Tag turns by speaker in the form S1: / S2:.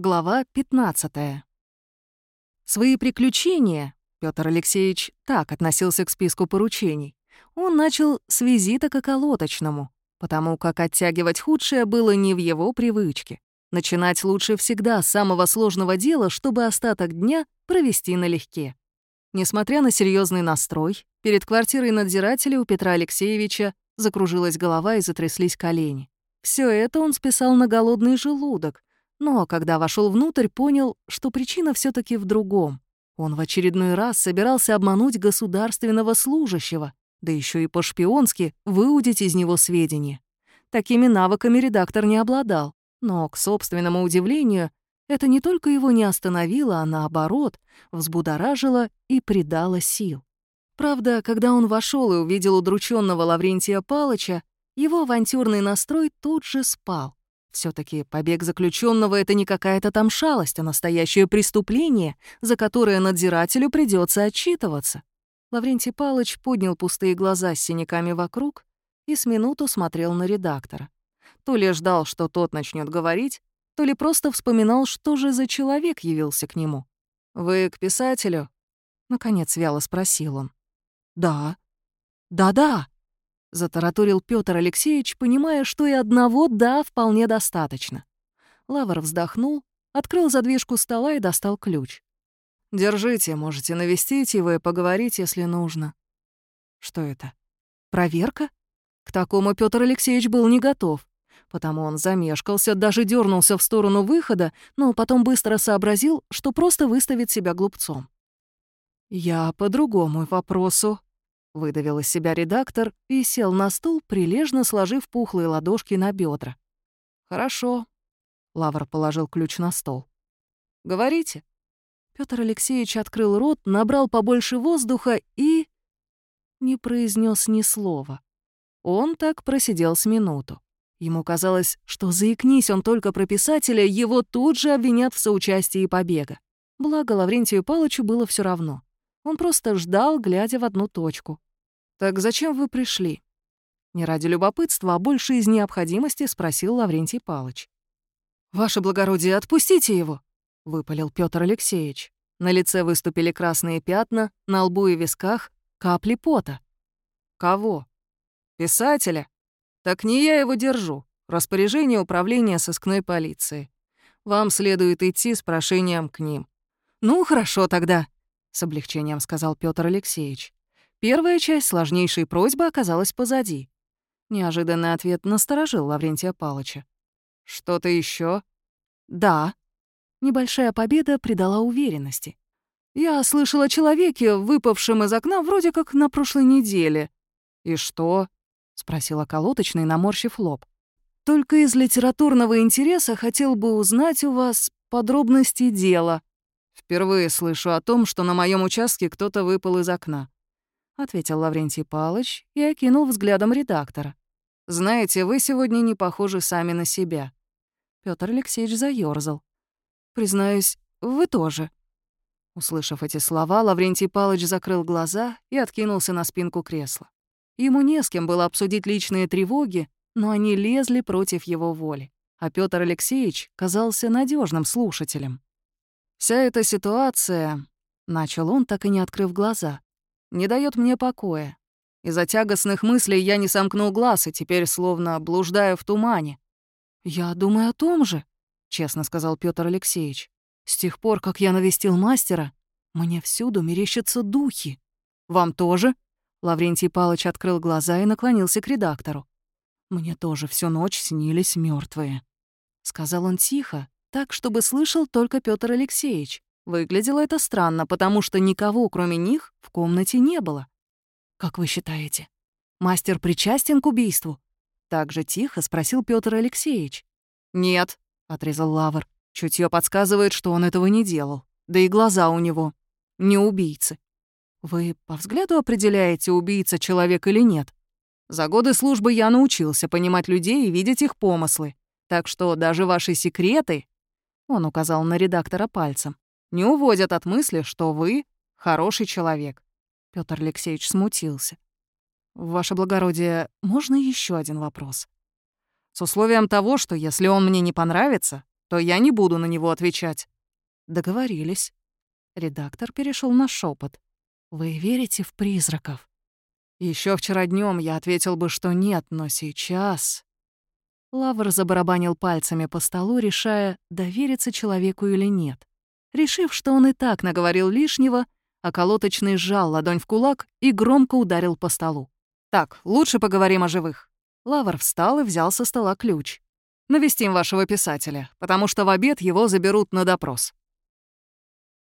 S1: Глава 15. Свои приключения Петр Алексеевич так относился к списку поручений. Он начал с визита к околоточному, потому как оттягивать худшее было не в его привычке. Начинать лучше всегда с самого сложного дела, чтобы остаток дня провести налегке. Несмотря на серьезный настрой, перед квартирой надзирателя у Петра Алексеевича закружилась голова и затряслись колени. Все это он списал на голодный желудок, но когда вошел внутрь, понял, что причина все таки в другом. Он в очередной раз собирался обмануть государственного служащего, да еще и по-шпионски выудить из него сведения. Такими навыками редактор не обладал, но, к собственному удивлению, это не только его не остановило, а наоборот, взбудоражило и придало сил. Правда, когда он вошел и увидел удрученного Лаврентия Палыча, его авантюрный настрой тут же спал все таки побег заключенного это не какая-то там шалость, а настоящее преступление, за которое надзирателю придется отчитываться. Лаврентий Палыч поднял пустые глаза с синяками вокруг и с минуту смотрел на редактора. То ли ждал, что тот начнет говорить, то ли просто вспоминал, что же за человек явился к нему. «Вы к писателю?» — наконец вяло спросил он. «Да». «Да-да», — затараторил Петр Алексеевич, понимая, что и одного «да» вполне достаточно. Лавр вздохнул, открыл задвижку стола и достал ключ. «Держите, можете навестить его и поговорить, если нужно». «Что это? Проверка?» К такому Петр Алексеевич был не готов, потому он замешкался, даже дернулся в сторону выхода, но потом быстро сообразил, что просто выставит себя глупцом. «Я по другому вопросу», Выдавил из себя редактор и сел на стул, прилежно сложив пухлые ладошки на бедра. «Хорошо». Лавр положил ключ на стол. «Говорите». Петр Алексеевич открыл рот, набрал побольше воздуха и... не произнес ни слова. Он так просидел с минуту. Ему казалось, что заикнись он только про писателя, его тут же обвинят в соучастии побега. Благо Лаврентию Палычу было все равно. Он просто ждал, глядя в одну точку. «Так зачем вы пришли?» Не ради любопытства, а больше из необходимости спросил Лаврентий Палыч. «Ваше благородие, отпустите его!» — выпалил Петр Алексеевич. На лице выступили красные пятна, на лбу и висках — капли пота. «Кого? Писателя? Так не я его держу. Распоряжение управления сыскной полиции. Вам следует идти с прошением к ним». «Ну, хорошо тогда», — с облегчением сказал Петр Алексеевич. Первая часть сложнейшей просьбы оказалась позади. Неожиданный ответ насторожил Лаврентия Палыча. «Что-то еще? «Да». Небольшая победа придала уверенности. «Я слышала о человеке, выпавшем из окна вроде как на прошлой неделе». «И что?» — спросила колоточный, наморщив лоб. «Только из литературного интереса хотел бы узнать у вас подробности дела». Впервые слышу о том, что на моем участке кто-то выпал из окна. Ответил Лаврентий Палыч и окинул взглядом редактора. Знаете, вы сегодня не похожи сами на себя. Петр Алексеевич заёрзал. Признаюсь, вы тоже. Услышав эти слова, Лаврентий Палыч закрыл глаза и откинулся на спинку кресла. Ему не с кем было обсудить личные тревоги, но они лезли против его воли. А Петр Алексеевич казался надежным слушателем. Вся эта ситуация, начал он, так и не открыв глаза, не дает мне покоя. Из-за тягостных мыслей я не сомкнул глаз и теперь словно блуждаю в тумане. Я думаю о том же, честно сказал Петр Алексеевич. С тех пор, как я навестил мастера, мне всюду мерещатся духи. Вам тоже? Лаврентий Палыч открыл глаза и наклонился к редактору. Мне тоже всю ночь снились мертвые, сказал он тихо, так, чтобы слышал только Петр Алексеевич. Выглядело это странно, потому что никого, кроме них, в комнате не было. «Как вы считаете, мастер причастен к убийству?» Так же тихо спросил Петр Алексеевич. «Нет», — отрезал Лавр. Чутье подсказывает, что он этого не делал. Да и глаза у него не убийцы. Вы по взгляду определяете, убийца человек или нет? За годы службы я научился понимать людей и видеть их помыслы. Так что даже ваши секреты он указал на редактора пальцем. «Не уводят от мысли, что вы хороший человек». Петр Алексеевич смутился. «Ваше благородие, можно еще один вопрос?» «С условием того, что если он мне не понравится, то я не буду на него отвечать». Договорились. Редактор перешел на шепот. «Вы верите в призраков?» Еще вчера днем я ответил бы, что нет, но сейчас...» Лавр забарабанил пальцами по столу, решая, довериться человеку или нет. Решив, что он и так наговорил лишнего, околоточный сжал ладонь в кулак и громко ударил по столу. «Так, лучше поговорим о живых». Лавр встал и взял со стола ключ. «Навестим вашего писателя, потому что в обед его заберут на допрос».